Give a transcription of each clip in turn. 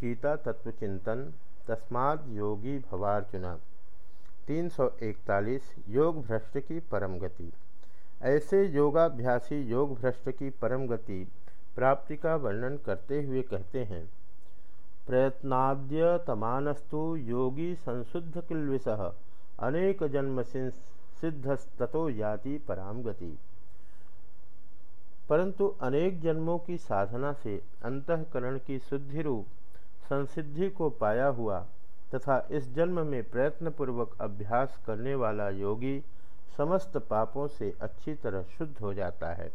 गीता तत्व चिंतन तस्माद योगी भवार्जुन। 341 योग भ्रष्ट की परम गति। ऐसे योगाभ्यासी योग भ्रष्ट की परम गति प्राप्ति का वर्णन करते हुए कहते हैं प्रयत्नाद्य तमानस्तु योगी संशुद्ध किल्विष, अनेक जन्म सिद्धस्तो याति पराम गति। परंतु अनेक जन्मों की साधना से अंतकरण की शुद्धि रूप संसिद्धि को पाया हुआ तथा इस जन्म में प्रयत्नपूर्वक अभ्यास करने वाला योगी समस्त पापों से अच्छी तरह शुद्ध हो जाता है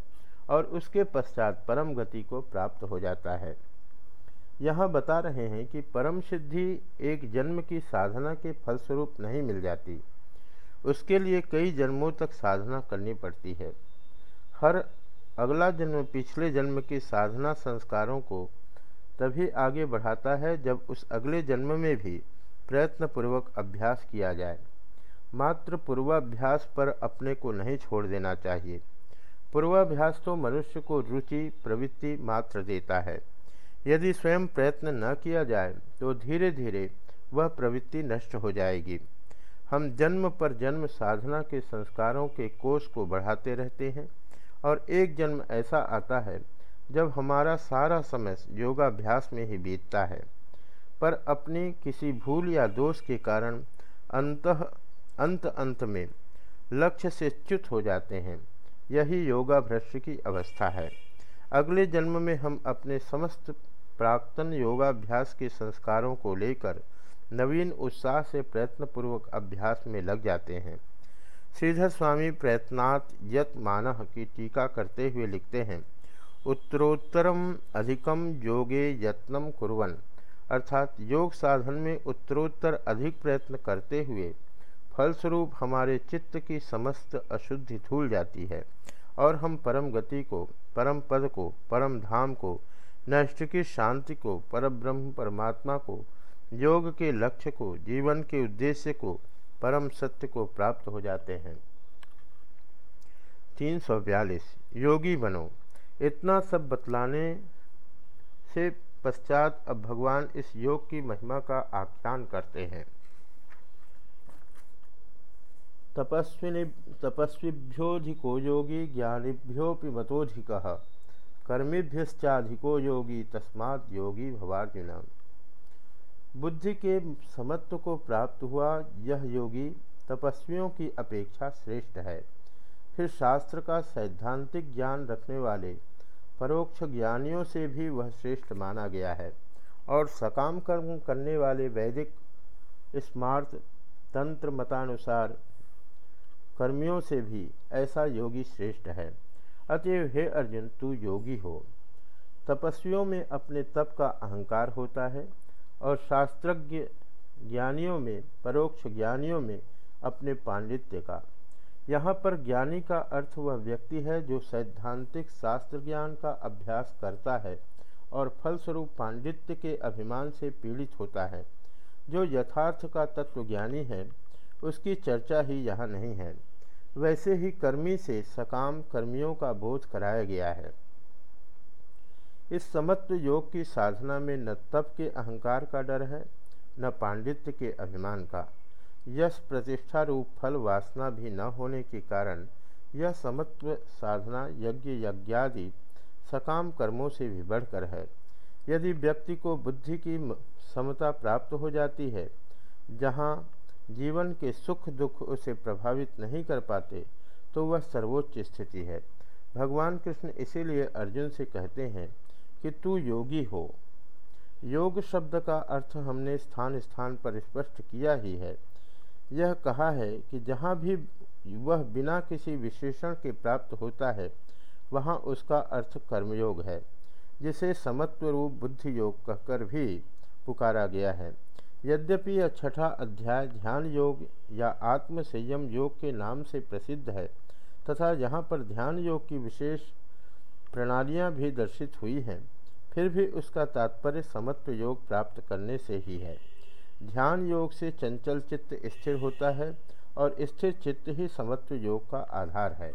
और उसके पश्चात परम गति को प्राप्त हो जाता है। यहाँ बता रहे हैं कि परम सिद्धि एक जन्म की साधना के फलस्वरूप नहीं मिल जाती। उसके लिए कई जन्मों तक साधना करनी पड़ती है। हर अगला जन्म पिछले जन्म की साधना संस्कारों को तभी आगे बढ़ाता है जब उस अगले जन्म में भी प्रयत्नपूर्वक अभ्यास किया जाए। मात्र पूर्वाभ्यास पर अपने को नहीं छोड़ देना चाहिए। पूर्वाभ्यास तो मनुष्य को रुचि, प्रवृत्ति मात्र देता है। यदि स्वयं प्रयत्न न किया जाए तो धीरे धीरे वह प्रवृत्ति नष्ट हो जाएगी। हम जन्म पर जन्म साधना के संस्कारों के कोष को बढ़ाते रहते हैं और एक जन्म ऐसा आता है जब हमारा सारा समय योगाभ्यास में ही बीतता है, पर अपनी किसी भूल या दोष के कारण अंत अंत अंत में लक्ष्य से च्युत हो जाते हैं, यही योगा भ्रष्ट की अवस्था है। अगले जन्म में हम अपने समस्त प्राक्तन योगाभ्यास के संस्कारों को लेकर नवीन उत्साह से प्रयत्नपूर्वक अभ्यास में लग जाते हैं। श्रीधर स्वामी प्रयत्नात् यत मानह की टीका करते हुए लिखते हैं उत्तरोत्तरम अधिकम योगे यत्नम कुरन अर्थात योग साधन में उत्तरोत्तर अधिक प्रयत्न करते हुए फलस्वरूप हमारे चित्त की समस्त अशुद्धि धूल जाती है और हम परम गति को, परम पद को, परम धाम को, नष्ट की शांति को, परब्रह्म परमात्मा को, योग के लक्ष्य को, जीवन के उद्देश्य को, परम सत्य को प्राप्त हो जाते हैं। तीन सौ बयालीस। योगी बनो। इतना सब बतलाने से पश्चात अब भगवान इस योग की महिमा का आख्यान करते हैं। तपस्विनी तपस्वीभ्योधिको योगी ज्ञानीभ्योपि मतोधिक कर्मीभ्यश्चाधिको योगी, तस्मात् योगी भवार्जुन। बुद्धि के समत्व को प्राप्त हुआ, यह योगी तपस्वियों की अपेक्षा श्रेष्ठ है। फिर शास्त्र का सैद्धांतिक ज्ञान रखने वाले परोक्ष ज्ञानियों से भी वह श्रेष्ठ माना गया है और सकाम कर्म करने वाले वैदिक स्मार्त तंत्र मतानुसार कर्मियों से भी ऐसा योगी श्रेष्ठ है। अतएव हे अर्जुन, तू योगी हो। तपस्वियों में अपने तप का अहंकार होता है और शास्त्रज्ञ ज्ञानियों में, परोक्ष ज्ञानियों में अपने पांडित्य का। यहाँ पर ज्ञानी का अर्थ वह व्यक्ति है जो सैद्धांतिक शास्त्र ज्ञान का अभ्यास करता है और फलस्वरूप पांडित्य के अभिमान से पीड़ित होता है। जो यथार्थ का तत्व ज्ञानी है, उसकी चर्चा ही यहाँ नहीं है। वैसे ही कर्मी से सकाम कर्मियों का बोध कराया गया है। इस समत्व योग की साधना में न तप के अहंकार का डर है, न पांडित्य के अभिमान का। यश, प्रतिष्ठा रूप, फल, वासना भी न होने के कारण यह समत्व, साधना, यज्ञ, यज्ञादि सकाम कर्मों से भी बढ़कर है। यदि व्यक्ति को बुद्धि की समता प्राप्त हो जाती है, जहाँ जीवन के सुख दुख उसे प्रभावित नहीं कर पाते तो वह सर्वोच्च स्थिति है। भगवान कृष्ण इसीलिए अर्जुन से कहते हैं कि तू योगी हो। योग शब्द का अर्थ हमने स्थान स्थान पर स्पष्ट किया ही है। यह कहा है कि जहाँ भी वह बिना किसी विशेषण के प्राप्त होता है, वहाँ उसका अर्थ कर्मयोग है, जिसे समत्व रूप बुद्धि योग कहकर भी पुकारा गया है। यद्यपि यह छठा अध्याय ध्यान योग या आत्म संयम योग के नाम से प्रसिद्ध है, तथा यहाँ पर ध्यान योग की विशेष प्रणालियाँ भी दर्शित हुई हैं, फिर भी उसका तात्पर्य समत्व योग प्राप्त करने से ही है। ध्यान योग से चंचल चित्त स्थिर होता है और स्थिर चित्त ही समत्व योग का आधार है।